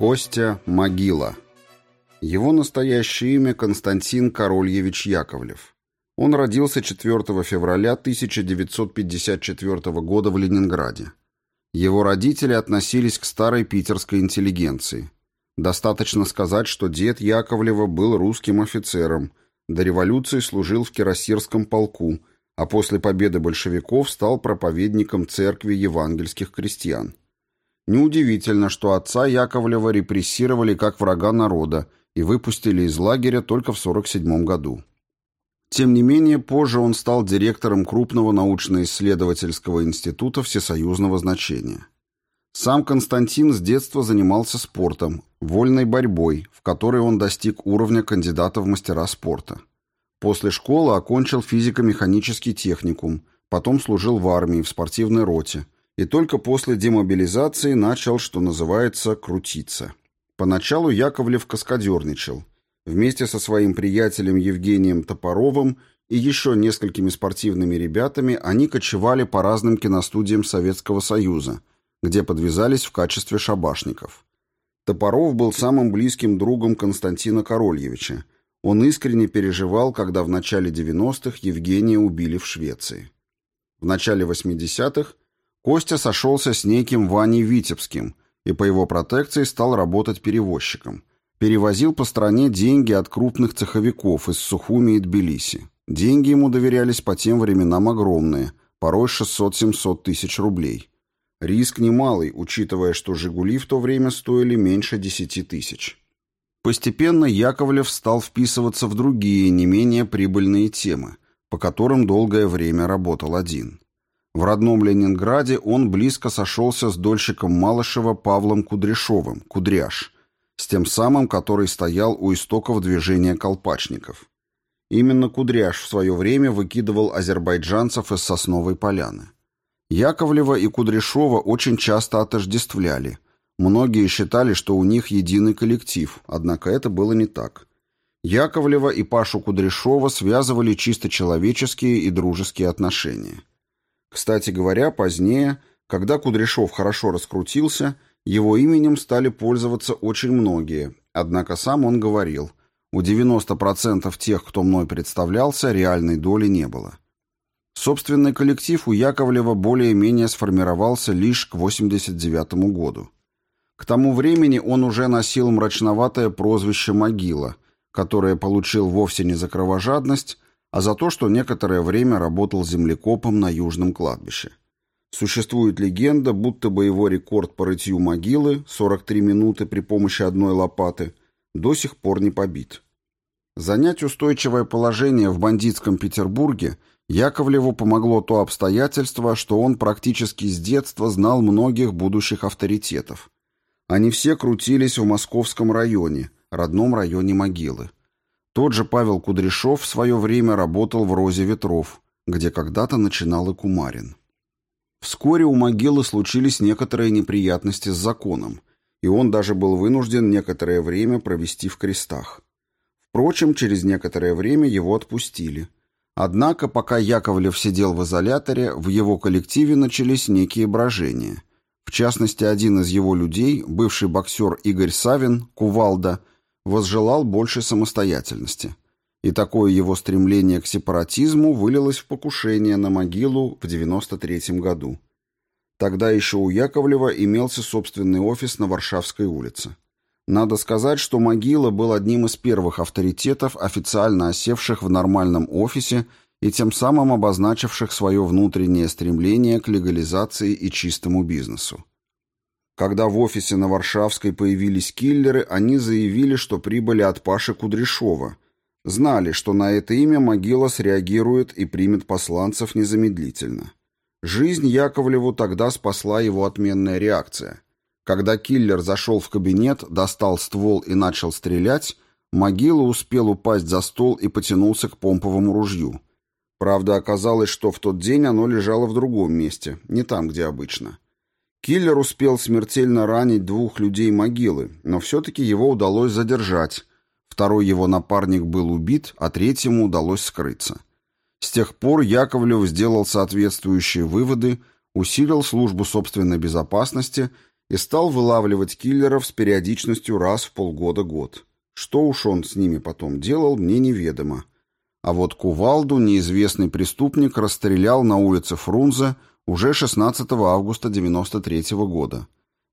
Костя Могила. Его настоящее имя Константин Корольевич Яковлев. Он родился 4 февраля 1954 года в Ленинграде. Его родители относились к старой питерской интеллигенции. Достаточно сказать, что дед Яковлева был русским офицером, до революции служил в Кирасирском полку, а после победы большевиков стал проповедником церкви евангельских крестьян. Неудивительно, что отца Яковлева репрессировали как врага народа и выпустили из лагеря только в 1947 году. Тем не менее, позже он стал директором крупного научно-исследовательского института всесоюзного значения. Сам Константин с детства занимался спортом, вольной борьбой, в которой он достиг уровня кандидата в мастера спорта. После школы окончил физико-механический техникум, потом служил в армии в спортивной роте – и только после демобилизации начал, что называется, крутиться. Поначалу Яковлев каскадерничал. Вместе со своим приятелем Евгением Топоровым и еще несколькими спортивными ребятами они кочевали по разным киностудиям Советского Союза, где подвязались в качестве шабашников. Топоров был самым близким другом Константина Корольевича. Он искренне переживал, когда в начале 90-х Евгения убили в Швеции. В начале 80-х Костя сошелся с неким Ваней Витебским и по его протекции стал работать перевозчиком. Перевозил по стране деньги от крупных цеховиков из Сухуми и Тбилиси. Деньги ему доверялись по тем временам огромные, порой 600-700 тысяч рублей. Риск немалый, учитывая, что «Жигули» в то время стоили меньше 10 тысяч. Постепенно Яковлев стал вписываться в другие, не менее прибыльные темы, по которым долгое время работал один. В родном Ленинграде он близко сошелся с дольщиком Малышева Павлом Кудряшовым, Кудряш, с тем самым, который стоял у истоков движения колпачников. Именно Кудряш в свое время выкидывал азербайджанцев из Сосновой поляны. Яковлева и Кудряшова очень часто отождествляли. Многие считали, что у них единый коллектив, однако это было не так. Яковлева и Пашу Кудряшова связывали чисто человеческие и дружеские отношения. Кстати говоря, позднее, когда Кудряшов хорошо раскрутился, его именем стали пользоваться очень многие, однако сам он говорил, у 90% тех, кто мной представлялся, реальной доли не было. Собственный коллектив у Яковлева более-менее сформировался лишь к 89 году. К тому времени он уже носил мрачноватое прозвище «Могила», которое получил вовсе не за кровожадность, а за то, что некоторое время работал землекопом на Южном кладбище. Существует легенда, будто бы его рекорд по рытью могилы, 43 минуты при помощи одной лопаты, до сих пор не побит. Занять устойчивое положение в бандитском Петербурге Яковлеву помогло то обстоятельство, что он практически с детства знал многих будущих авторитетов. Они все крутились в московском районе, родном районе могилы. Тот же Павел Кудряшов в свое время работал в «Розе ветров», где когда-то начинал и Кумарин. Вскоре у могилы случились некоторые неприятности с законом, и он даже был вынужден некоторое время провести в крестах. Впрочем, через некоторое время его отпустили. Однако, пока Яковлев сидел в изоляторе, в его коллективе начались некие брожения. В частности, один из его людей, бывший боксер Игорь Савин, Кувалда, возжелал большей самостоятельности. И такое его стремление к сепаратизму вылилось в покушение на могилу в 93 году. Тогда еще у Яковлева имелся собственный офис на Варшавской улице. Надо сказать, что могила был одним из первых авторитетов, официально осевших в нормальном офисе и тем самым обозначивших свое внутреннее стремление к легализации и чистому бизнесу. Когда в офисе на Варшавской появились киллеры, они заявили, что прибыли от Паши Кудряшова. Знали, что на это имя могила среагирует и примет посланцев незамедлительно. Жизнь Яковлеву тогда спасла его отменная реакция. Когда киллер зашел в кабинет, достал ствол и начал стрелять, могила успел упасть за стол и потянулся к помповому ружью. Правда, оказалось, что в тот день оно лежало в другом месте, не там, где обычно. Киллер успел смертельно ранить двух людей могилы, но все-таки его удалось задержать. Второй его напарник был убит, а третьему удалось скрыться. С тех пор Яковлев сделал соответствующие выводы, усилил службу собственной безопасности и стал вылавливать киллеров с периодичностью раз в полгода-год. Что уж он с ними потом делал, мне неведомо. А вот Кувалду неизвестный преступник расстрелял на улице Фрунзе уже 16 августа 93 года.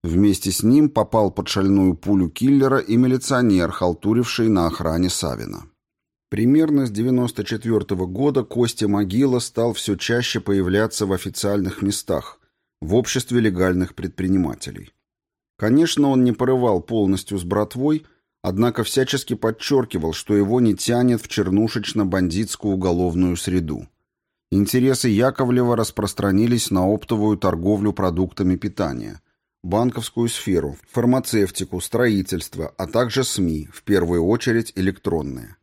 Вместе с ним попал под шальную пулю киллера и милиционер, халтуривший на охране Савина. Примерно с 94 -го года Костя Могила стал все чаще появляться в официальных местах, в обществе легальных предпринимателей. Конечно, он не порывал полностью с братвой, однако всячески подчеркивал, что его не тянет в чернушечно-бандитскую уголовную среду. Интересы Яковлева распространились на оптовую торговлю продуктами питания, банковскую сферу, фармацевтику, строительство, а также СМИ, в первую очередь электронные.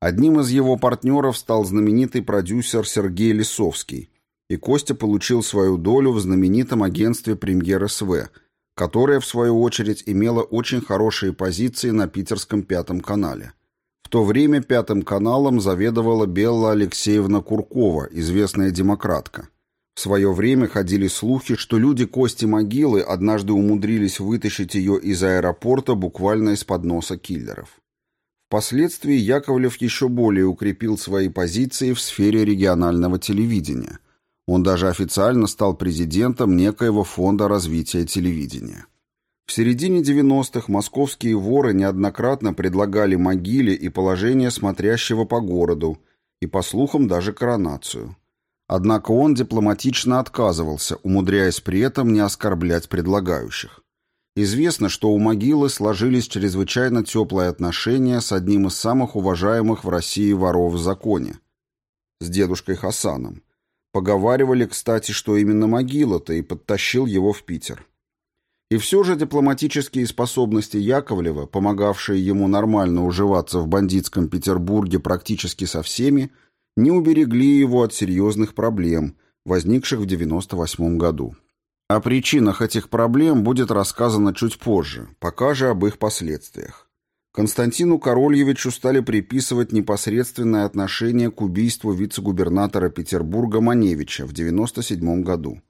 Одним из его партнеров стал знаменитый продюсер Сергей Лисовский, и Костя получил свою долю в знаменитом агентстве «Премьер СВ», которое, в свою очередь, имело очень хорошие позиции на питерском Пятом канале. В то время Пятым каналом заведовала Белла Алексеевна Куркова, известная демократка. В свое время ходили слухи, что люди Кости Могилы однажды умудрились вытащить ее из аэропорта буквально из-под носа киллеров. Впоследствии Яковлев еще более укрепил свои позиции в сфере регионального телевидения – он даже официально стал президентом некоего фонда развития телевидения. В середине 90-х московские воры неоднократно предлагали могиле и положение смотрящего по городу, и, по слухам, даже коронацию. Однако он дипломатично отказывался, умудряясь при этом не оскорблять предлагающих. Известно, что у могилы сложились чрезвычайно теплые отношения с одним из самых уважаемых в России воров в законе, с дедушкой Хасаном. Поговаривали, кстати, что именно могила-то и подтащил его в Питер. И все же дипломатические способности Яковлева, помогавшие ему нормально уживаться в бандитском Петербурге практически со всеми, не уберегли его от серьезных проблем, возникших в 98 году. О причинах этих проблем будет рассказано чуть позже, пока же об их последствиях. Константину Корольевичу стали приписывать непосредственное отношение к убийству вице-губернатора Петербурга Маневича в 1997 году.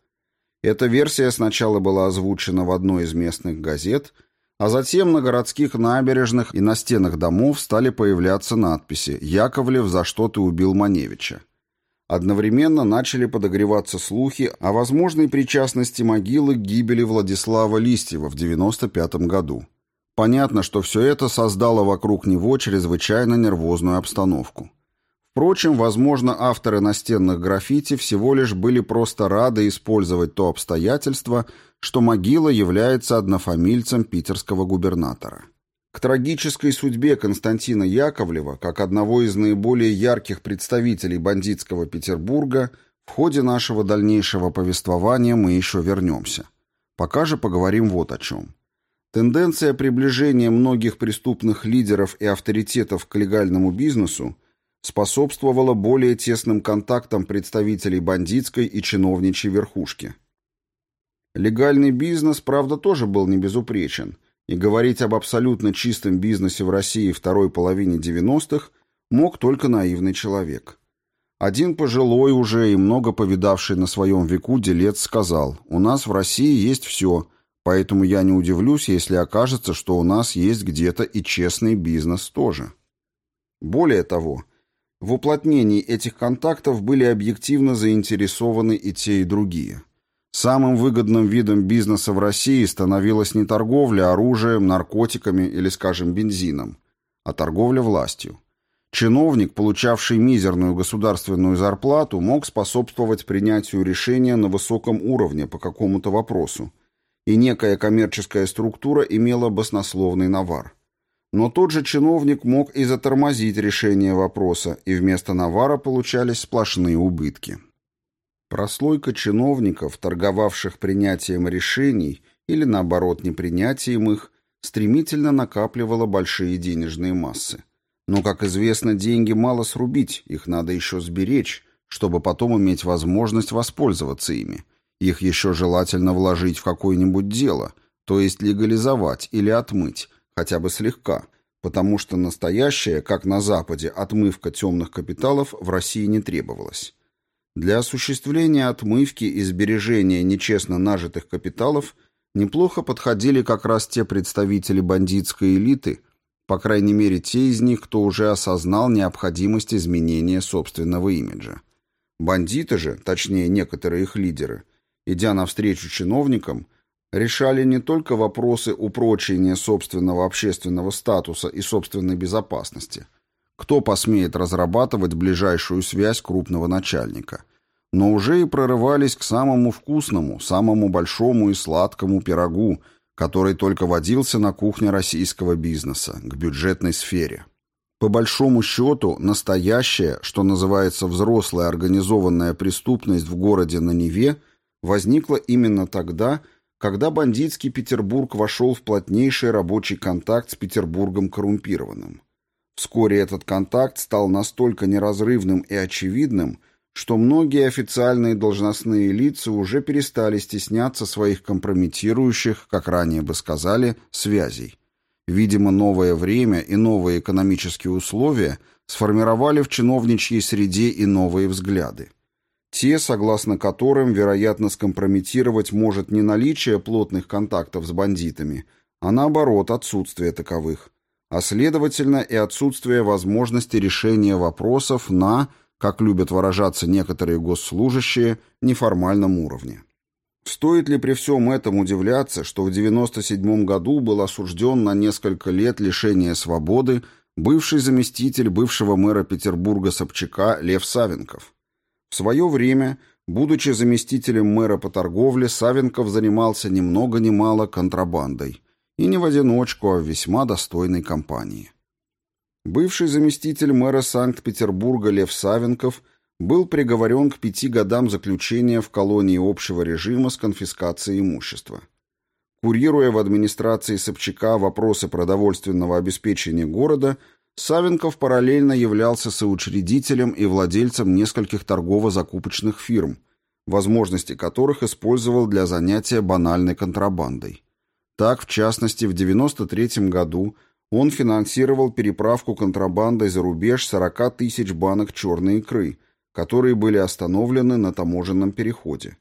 Эта версия сначала была озвучена в одной из местных газет, а затем на городских набережных и на стенах домов стали появляться надписи «Яковлев, за что ты убил Маневича?». Одновременно начали подогреваться слухи о возможной причастности могилы к гибели Владислава Листьева в 1995 году. Понятно, что все это создало вокруг него чрезвычайно нервозную обстановку. Впрочем, возможно, авторы настенных граффити всего лишь были просто рады использовать то обстоятельство, что могила является однофамильцем питерского губернатора. К трагической судьбе Константина Яковлева, как одного из наиболее ярких представителей бандитского Петербурга, в ходе нашего дальнейшего повествования мы еще вернемся. Пока же поговорим вот о чем. Тенденция приближения многих преступных лидеров и авторитетов к легальному бизнесу способствовала более тесным контактам представителей бандитской и чиновничьей верхушки. Легальный бизнес, правда, тоже был не безупречен, и говорить об абсолютно чистом бизнесе в России второй половине 90-х мог только наивный человек. Один пожилой уже и много повидавший на своем веку делец сказал, «У нас в России есть все – Поэтому я не удивлюсь, если окажется, что у нас есть где-то и честный бизнес тоже. Более того, в уплотнении этих контактов были объективно заинтересованы и те, и другие. Самым выгодным видом бизнеса в России становилась не торговля оружием, наркотиками или, скажем, бензином, а торговля властью. Чиновник, получавший мизерную государственную зарплату, мог способствовать принятию решения на высоком уровне по какому-то вопросу, и некая коммерческая структура имела баснословный навар. Но тот же чиновник мог и затормозить решение вопроса, и вместо навара получались сплошные убытки. Прослойка чиновников, торговавших принятием решений или, наоборот, непринятием их, стремительно накапливала большие денежные массы. Но, как известно, деньги мало срубить, их надо еще сберечь, чтобы потом иметь возможность воспользоваться ими – их еще желательно вложить в какое-нибудь дело, то есть легализовать или отмыть, хотя бы слегка, потому что настоящая, как на Западе, отмывка темных капиталов в России не требовалась. Для осуществления отмывки и сбережения нечестно нажитых капиталов неплохо подходили как раз те представители бандитской элиты, по крайней мере те из них, кто уже осознал необходимость изменения собственного имиджа. Бандиты же, точнее некоторые их лидеры, идя навстречу чиновникам, решали не только вопросы упрочения собственного общественного статуса и собственной безопасности. Кто посмеет разрабатывать ближайшую связь крупного начальника? Но уже и прорывались к самому вкусному, самому большому и сладкому пирогу, который только водился на кухне российского бизнеса, к бюджетной сфере. По большому счету, настоящая, что называется взрослая организованная преступность в городе на Неве, возникла именно тогда, когда бандитский Петербург вошел в плотнейший рабочий контакт с Петербургом коррумпированным. Вскоре этот контакт стал настолько неразрывным и очевидным, что многие официальные должностные лица уже перестали стесняться своих компрометирующих, как ранее бы сказали, связей. Видимо, новое время и новые экономические условия сформировали в чиновничьей среде и новые взгляды. Те, согласно которым, вероятно, скомпрометировать может не наличие плотных контактов с бандитами, а наоборот, отсутствие таковых, а следовательно и отсутствие возможности решения вопросов на, как любят выражаться некоторые госслужащие, неформальном уровне. Стоит ли при всем этом удивляться, что в 1997 году был осужден на несколько лет лишения свободы бывший заместитель бывшего мэра Петербурга Собчака Лев Савенков? В свое время, будучи заместителем мэра по торговле, Савенков занимался ни много ни мало контрабандой. И не в одиночку, а в весьма достойной компании. Бывший заместитель мэра Санкт-Петербурга Лев Савенков был приговорен к пяти годам заключения в колонии общего режима с конфискацией имущества. Курируя в администрации Собчака вопросы продовольственного обеспечения города, Савенков параллельно являлся соучредителем и владельцем нескольких торгово-закупочных фирм, возможности которых использовал для занятия банальной контрабандой. Так, в частности, в 1993 году он финансировал переправку контрабандой за рубеж 40 тысяч банок черной икры, которые были остановлены на таможенном переходе.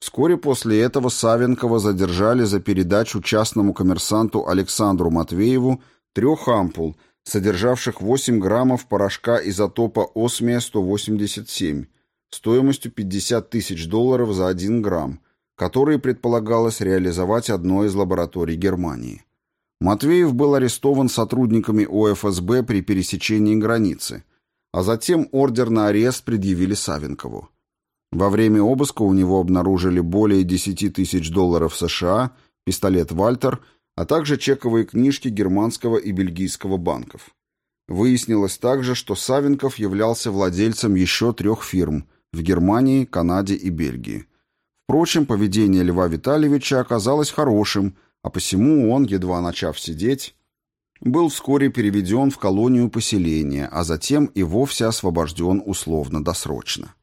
Вскоре после этого Савенкова задержали за передачу частному коммерсанту Александру Матвееву трех ампул – содержавших 8 граммов порошка изотопа осмия-187 стоимостью 50 тысяч долларов за 1 грамм, которые предполагалось реализовать одной из лабораторий Германии. Матвеев был арестован сотрудниками ОФСБ при пересечении границы, а затем ордер на арест предъявили Савенкову. Во время обыска у него обнаружили более 10 тысяч долларов США, пистолет «Вальтер» а также чековые книжки германского и бельгийского банков. Выяснилось также, что Савенков являлся владельцем еще трех фирм в Германии, Канаде и Бельгии. Впрочем, поведение Льва Витальевича оказалось хорошим, а посему он, едва начав сидеть, был вскоре переведен в колонию поселения, а затем и вовсе освобожден условно-досрочно.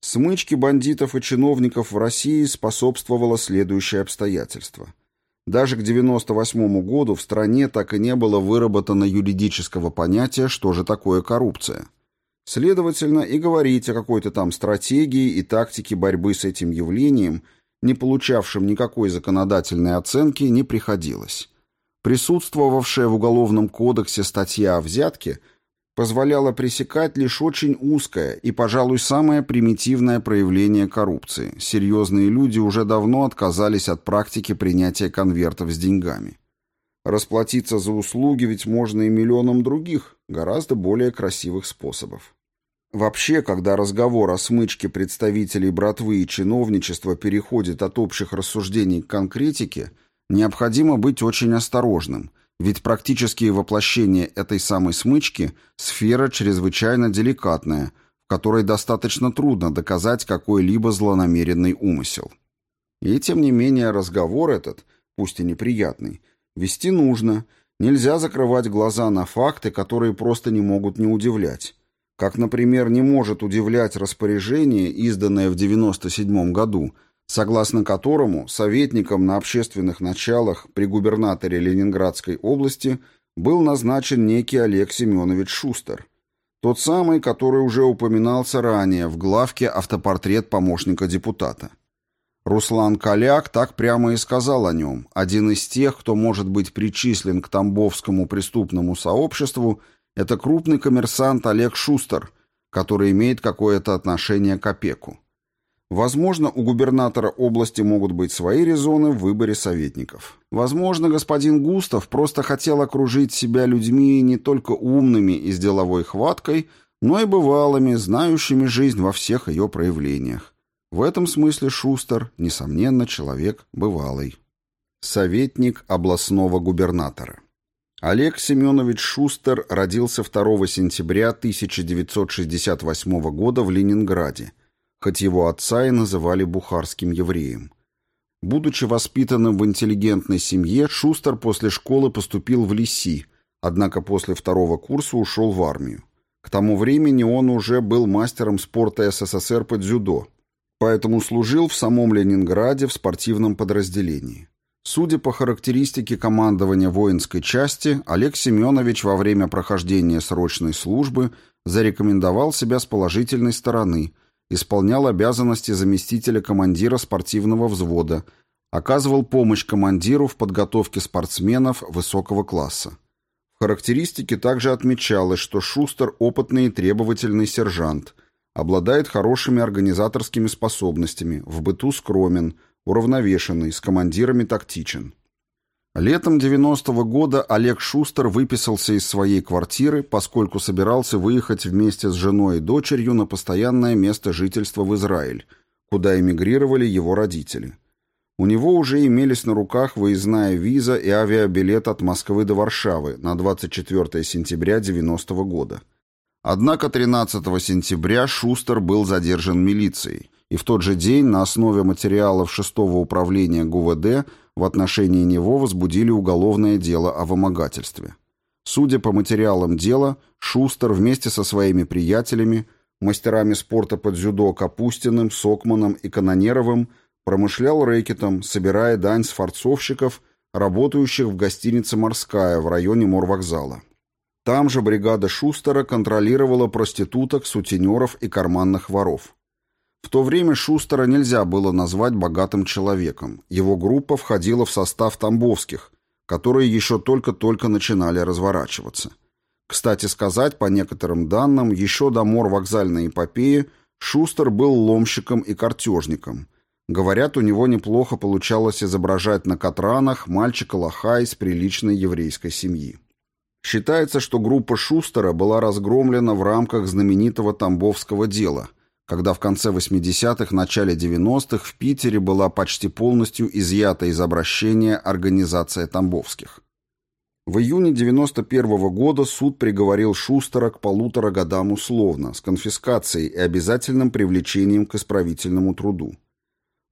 Смычке бандитов и чиновников в России способствовало следующее обстоятельство – даже к 1998 году в стране так и не было выработано юридического понятия, что же такое коррупция. Следовательно, и говорить о какой-то там стратегии и тактике борьбы с этим явлением, не получавшим никакой законодательной оценки, не приходилось. Присутствовавшая в Уголовном кодексе статья о взятке – позволяло пресекать лишь очень узкое и, пожалуй, самое примитивное проявление коррупции. Серьезные люди уже давно отказались от практики принятия конвертов с деньгами. Расплатиться за услуги ведь можно и миллионом других, гораздо более красивых способов. Вообще, когда разговор о смычке представителей братвы и чиновничества переходит от общих рассуждений к конкретике, необходимо быть очень осторожным – ведь практические воплощения этой самой смычки – сфера чрезвычайно деликатная, в которой достаточно трудно доказать какой-либо злонамеренный умысел. И тем не менее разговор этот, пусть и неприятный, вести нужно, нельзя закрывать глаза на факты, которые просто не могут не удивлять. Как, например, не может удивлять распоряжение, изданное в 1997 году – согласно которому советником на общественных началах при губернаторе Ленинградской области был назначен некий Олег Семенович Шустер, тот самый, который уже упоминался ранее в главке «Автопортрет помощника депутата». Руслан Коляк так прямо и сказал о нем. Один из тех, кто может быть причислен к Тамбовскому преступному сообществу, это крупный коммерсант Олег Шустер, который имеет какое-то отношение к опеку. Возможно, у губернатора области могут быть свои резоны в выборе советников. Возможно, господин Густав просто хотел окружить себя людьми не только умными и с деловой хваткой, но и бывалыми, знающими жизнь во всех ее проявлениях. В этом смысле Шустер, несомненно, человек бывалый. Советник областного губернатора. Олег Семенович Шустер родился 2 сентября 1968 года в Ленинграде, хоть его отца и называли бухарским евреем. Будучи воспитанным в интеллигентной семье, Шустер после школы поступил в ЛИСИ, однако после второго курса ушел в армию. К тому времени он уже был мастером спорта СССР по дзюдо, поэтому служил в самом Ленинграде в спортивном подразделении. Судя по характеристике командования воинской части, Олег Семенович во время прохождения срочной службы зарекомендовал себя с положительной стороны, исполнял обязанности заместителя командира спортивного взвода, оказывал помощь командиру в подготовке спортсменов высокого класса. В характеристике также отмечалось, что Шустер – опытный и требовательный сержант, обладает хорошими организаторскими способностями, в быту скромен, уравновешенный, с командирами тактичен. Летом 90-го года Олег Шустер выписался из своей квартиры, поскольку собирался выехать вместе с женой и дочерью на постоянное место жительства в Израиль, куда эмигрировали его родители. У него уже имелись на руках выездная виза и авиабилет от Москвы до Варшавы на 24 сентября 90 -го года. Однако 13 сентября Шустер был задержан милицией, и в тот же день на основе материалов 6 управления ГУВД в отношении него возбудили уголовное дело о вымогательстве. Судя по материалам дела, Шустер вместе со своими приятелями, мастерами спорта под дзюдо Капустиным, Сокманом и Канонеровым – Промышлял рэкетом, собирая дань с форцовщиков, работающих в гостинице «Морская» в районе морвокзала. Там же бригада Шустера контролировала проституток, сутенеров и карманных воров. В то время Шустера нельзя было назвать богатым человеком. Его группа входила в состав Тамбовских, которые еще только-только начинали разворачиваться. Кстати сказать, по некоторым данным, еще до мор вокзальной эпопеи Шустер был ломщиком и картежником – Говорят, у него неплохо получалось изображать на Катранах мальчика-лоха из приличной еврейской семьи. Считается, что группа Шустера была разгромлена в рамках знаменитого Тамбовского дела, когда в конце 80-х, начале 90-х в Питере была почти полностью изъята из обращения организация Тамбовских. В июне 91 -го года суд приговорил Шустера к полутора годам условно, с конфискацией и обязательным привлечением к исправительному труду.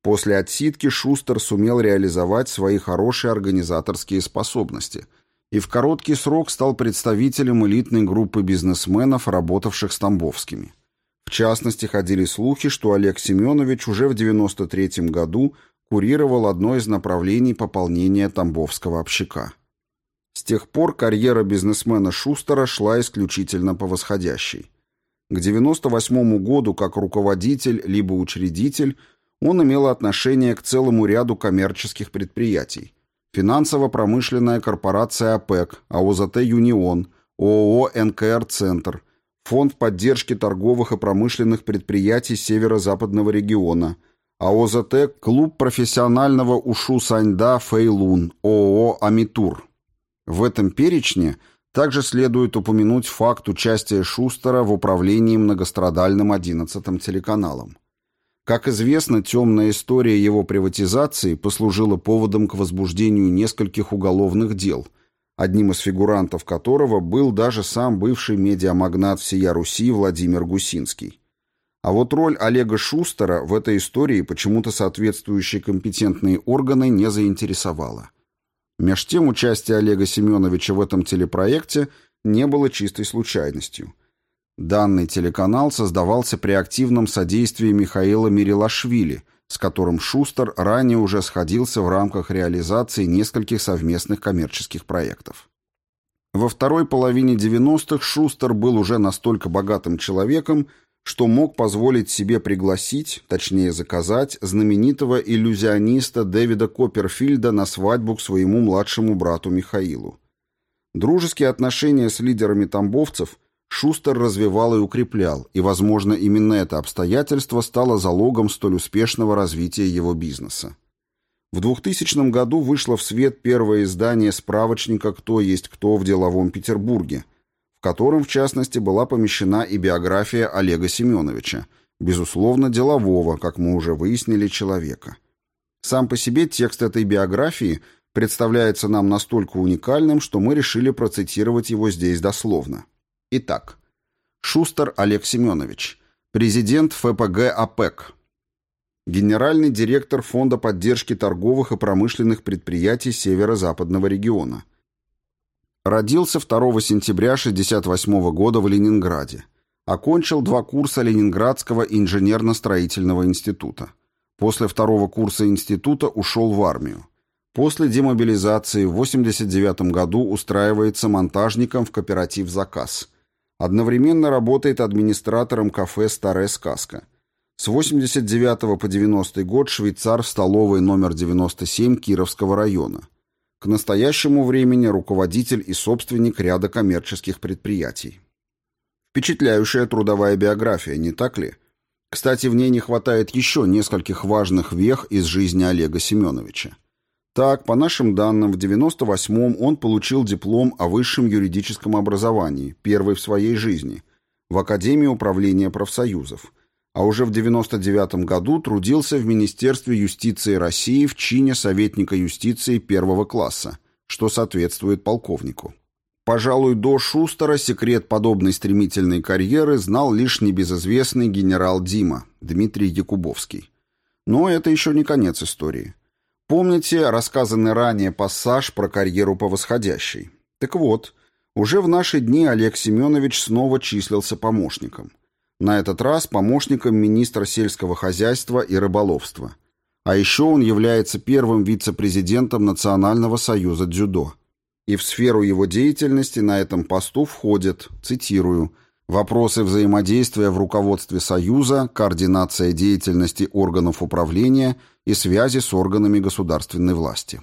После отсидки Шустер сумел реализовать свои хорошие организаторские способности и в короткий срок стал представителем элитной группы бизнесменов, работавших с Тамбовскими. В частности, ходили слухи, что Олег Семенович уже в 1993 году курировал одно из направлений пополнения Тамбовского общака. С тех пор карьера бизнесмена Шустера шла исключительно по восходящей. К 1998 году как руководитель либо учредитель – он имел отношение к целому ряду коммерческих предприятий. Финансово-промышленная корпорация АПЭК, АОЗТ «Юнион», ООО «НКР Центр», Фонд поддержки торговых и промышленных предприятий Северо-Западного региона, АОЗТ «Клуб профессионального ушу Саньда Фэйлун», ООО «Амитур». В этом перечне также следует упомянуть факт участия Шустера в управлении многострадальным 11-м телеканалом. Как известно, темная история его приватизации послужила поводом к возбуждению нескольких уголовных дел, одним из фигурантов которого был даже сам бывший медиамагнат всея Руси Владимир Гусинский. А вот роль Олега Шустера в этой истории почему-то соответствующие компетентные органы не заинтересовала. Меж тем участие Олега Семеновича в этом телепроекте не было чистой случайностью – Данный телеканал создавался при активном содействии Михаила Мирилашвили, с которым Шустер ранее уже сходился в рамках реализации нескольких совместных коммерческих проектов. Во второй половине 90-х Шустер был уже настолько богатым человеком, что мог позволить себе пригласить, точнее заказать, знаменитого иллюзиониста Дэвида Копперфильда на свадьбу к своему младшему брату Михаилу. Дружеские отношения с лидерами тамбовцев Шустер развивал и укреплял, и, возможно, именно это обстоятельство стало залогом столь успешного развития его бизнеса. В 2000 году вышло в свет первое издание справочника «Кто есть кто в деловом Петербурге», в котором, в частности, была помещена и биография Олега Семеновича, безусловно, делового, как мы уже выяснили, человека. Сам по себе текст этой биографии представляется нам настолько уникальным, что мы решили процитировать его здесь дословно. Итак, Шустер Олег Семенович, президент ФПГ АПЭК, генеральный директор Фонда поддержки торговых и промышленных предприятий Северо-Западного региона. Родился 2 сентября 1968 года в Ленинграде. Окончил два курса Ленинградского инженерно-строительного института. После второго курса института ушел в армию. После демобилизации в 1989 году устраивается монтажником в кооператив «Заказ». Одновременно работает администратором кафе «Старая сказка». С 89 по 90 год швейцар в столовой номер 97 Кировского района. К настоящему времени руководитель и собственник ряда коммерческих предприятий. Впечатляющая трудовая биография, не так ли? Кстати, в ней не хватает еще нескольких важных вех из жизни Олега Семеновича. Так, по нашим данным, в 98-м он получил диплом о высшем юридическом образовании, первый в своей жизни, в Академии управления профсоюзов, а уже в 99 году трудился в Министерстве юстиции России в чине советника юстиции первого класса, что соответствует полковнику. Пожалуй, до Шустера секрет подобной стремительной карьеры знал лишь небезызвестный генерал Дима, Дмитрий Якубовский. Но это еще не конец истории. Помните рассказанный ранее пассаж про карьеру по восходящей? Так вот, уже в наши дни Олег Семенович снова числился помощником. На этот раз помощником министра сельского хозяйства и рыболовства. А еще он является первым вице-президентом Национального союза дзюдо. И в сферу его деятельности на этом посту входят, цитирую, Вопросы взаимодействия в руководстве Союза, координация деятельности органов управления и связи с органами государственной власти.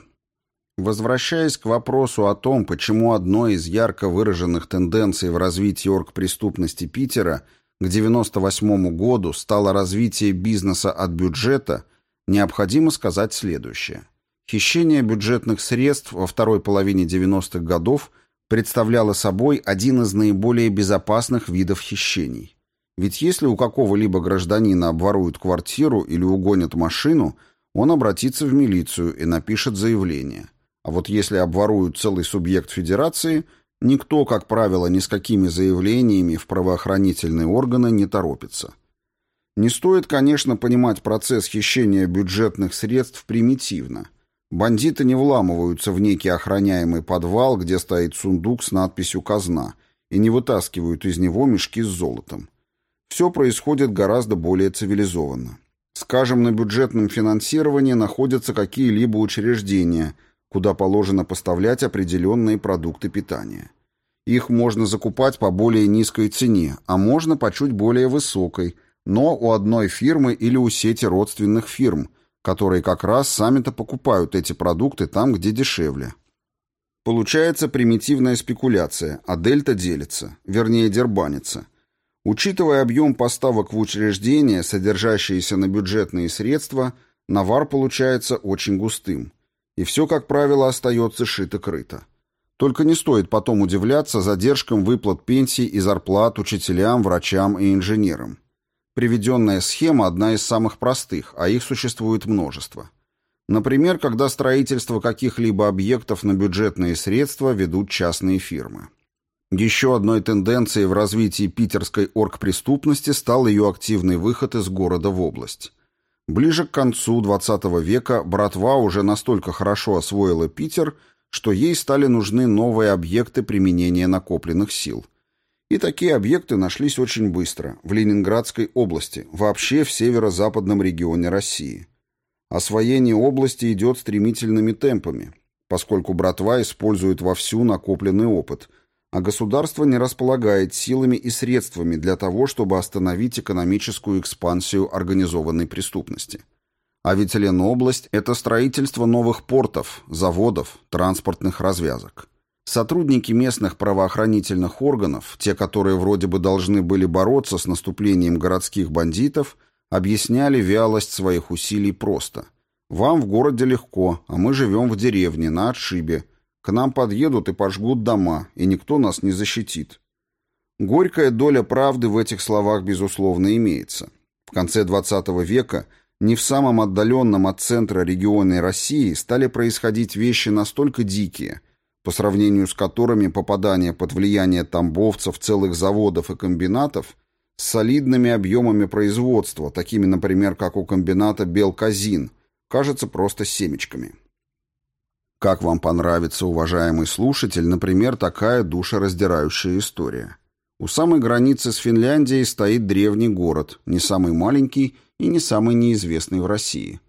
Возвращаясь к вопросу о том, почему одной из ярко выраженных тенденций в развитии оргпреступности Питера к 1998 году стало развитие бизнеса от бюджета, необходимо сказать следующее. Хищение бюджетных средств во второй половине 90-х годов – представляла собой один из наиболее безопасных видов хищений. Ведь если у какого-либо гражданина обворуют квартиру или угонят машину, он обратится в милицию и напишет заявление. А вот если обворуют целый субъект федерации, никто, как правило, ни с какими заявлениями в правоохранительные органы не торопится. Не стоит, конечно, понимать процесс хищения бюджетных средств примитивно – Бандиты не вламываются в некий охраняемый подвал, где стоит сундук с надписью «Казна», и не вытаскивают из него мешки с золотом. Все происходит гораздо более цивилизованно. Скажем, на бюджетном финансировании находятся какие-либо учреждения, куда положено поставлять определенные продукты питания. Их можно закупать по более низкой цене, а можно по чуть более высокой, но у одной фирмы или у сети родственных фирм – которые как раз сами-то покупают эти продукты там, где дешевле. Получается примитивная спекуляция, а дельта делится, вернее дербанится. Учитывая объем поставок в учреждения, содержащиеся на бюджетные средства, навар получается очень густым. И все, как правило, остается шито-крыто. Только не стоит потом удивляться задержкам выплат пенсий и зарплат учителям, врачам и инженерам. Приведенная схема одна из самых простых, а их существует множество. Например, когда строительство каких-либо объектов на бюджетные средства ведут частные фирмы. Еще одной тенденцией в развитии питерской оргпреступности стал ее активный выход из города в область. Ближе к концу XX века братва уже настолько хорошо освоила Питер, что ей стали нужны новые объекты применения накопленных сил. И такие объекты нашлись очень быстро, в Ленинградской области, вообще в северо-западном регионе России. Освоение области идет стремительными темпами, поскольку братва использует вовсю накопленный опыт, а государство не располагает силами и средствами для того, чтобы остановить экономическую экспансию организованной преступности. А ведь Ленобласть – это строительство новых портов, заводов, транспортных развязок. Сотрудники местных правоохранительных органов, те, которые вроде бы должны были бороться с наступлением городских бандитов, объясняли вялость своих усилий просто. «Вам в городе легко, а мы живем в деревне, на отшибе. К нам подъедут и пожгут дома, и никто нас не защитит». Горькая доля правды в этих словах, безусловно, имеется. В конце XX века – не в самом отдаленном от центра регионе России стали происходить вещи настолько дикие, по сравнению с которыми попадание под влияние тамбовцев целых заводов и комбинатов с солидными объемами производства, такими, например, как у комбината «Белказин», кажется просто семечками. Как вам понравится, уважаемый слушатель, например, такая душераздирающая история. У самой границы с Финляндией стоит древний город, не самый маленький и не самый неизвестный в России.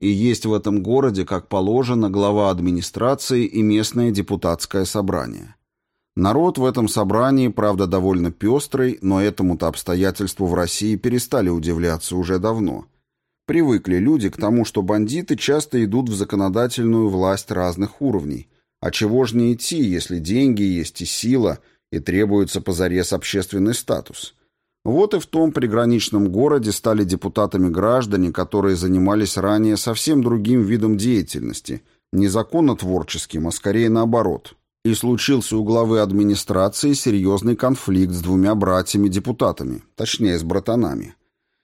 И есть в этом городе, как положено, глава администрации и местное депутатское собрание. Народ в этом собрании, правда, довольно пестрый, но этому-то обстоятельству в России перестали удивляться уже давно. Привыкли люди к тому, что бандиты часто идут в законодательную власть разных уровней. А чего ж не идти, если деньги есть и сила, и требуется позарез общественный статус? Вот и в том приграничном городе стали депутатами граждане, которые занимались ранее совсем другим видом деятельности, не законотворческим, а скорее наоборот. И случился у главы администрации серьезный конфликт с двумя братьями-депутатами, точнее, с братанами.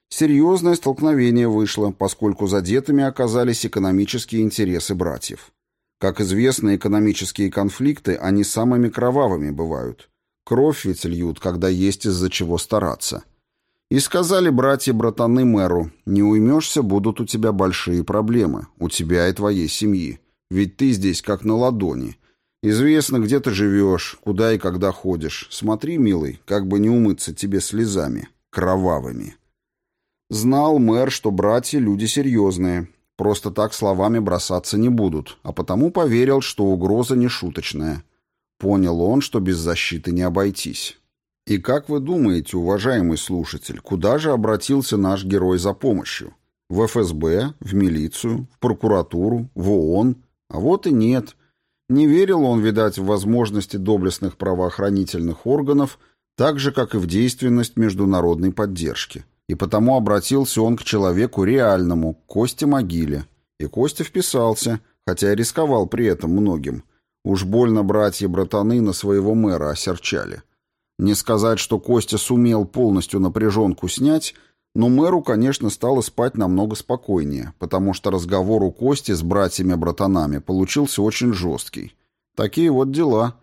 Серьезное столкновение вышло, поскольку задетыми оказались экономические интересы братьев. Как известно, экономические конфликты, они самыми кровавыми бывают – Кровь ведь льют, когда есть из-за чего стараться. И сказали братья-братаны мэру, не уймешься, будут у тебя большие проблемы, у тебя и твоей семьи. Ведь ты здесь как на ладони. Известно, где ты живешь, куда и когда ходишь. Смотри, милый, как бы не умыться тебе слезами, кровавыми. Знал мэр, что братья люди серьезные, просто так словами бросаться не будут, а потому поверил, что угроза не шуточная. Понял он, что без защиты не обойтись. И как вы думаете, уважаемый слушатель, куда же обратился наш герой за помощью? В ФСБ, в милицию, в прокуратуру, в ООН? А вот и нет. Не верил он, видать, в возможности доблестных правоохранительных органов, так же, как и в действенность международной поддержки. И потому обратился он к человеку реальному, Косте Могиле. И Костя вписался, хотя и рисковал при этом многим – Уж больно братья-братаны на своего мэра осерчали. Не сказать, что Костя сумел полностью напряженку снять, но мэру, конечно, стало спать намного спокойнее, потому что разговор у Кости с братьями-братанами получился очень жесткий. Такие вот дела.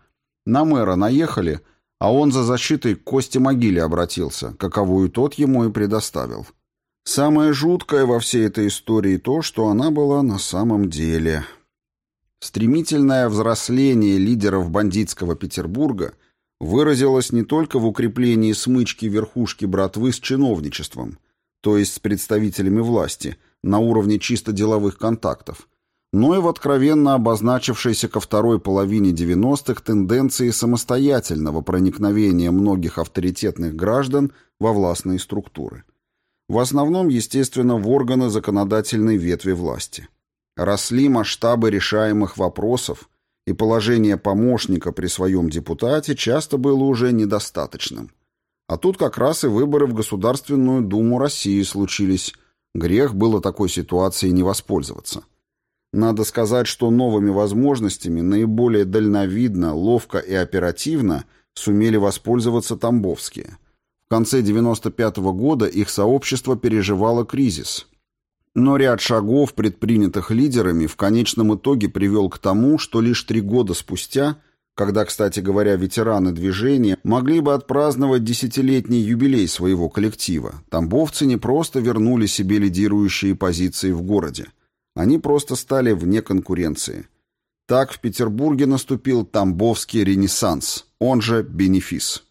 На мэра наехали, а он за защитой к Косте могиле обратился, каковую тот ему и предоставил. Самое жуткое во всей этой истории то, что она была на самом деле. Стремительное взросление лидеров бандитского Петербурга выразилось не только в укреплении смычки верхушки братвы с чиновничеством, то есть с представителями власти, на уровне чисто деловых контактов, но и в откровенно обозначившейся ко второй половине 90-х тенденции самостоятельного проникновения многих авторитетных граждан во властные структуры. В основном, естественно, в органы законодательной ветви власти – Росли масштабы решаемых вопросов, и положение помощника при своем депутате часто было уже недостаточным. А тут как раз и выборы в Государственную Думу России случились. Грех было такой ситуацией не воспользоваться. Надо сказать, что новыми возможностями наиболее дальновидно, ловко и оперативно сумели воспользоваться тамбовские. В конце 95 -го года их сообщество переживало кризис, но ряд шагов, предпринятых лидерами, в конечном итоге привел к тому, что лишь три года спустя, когда, кстати говоря, ветераны движения могли бы отпраздновать десятилетний юбилей своего коллектива, тамбовцы не просто вернули себе лидирующие позиции в городе. Они просто стали вне конкуренции. Так в Петербурге наступил Тамбовский ренессанс, он же бенефис.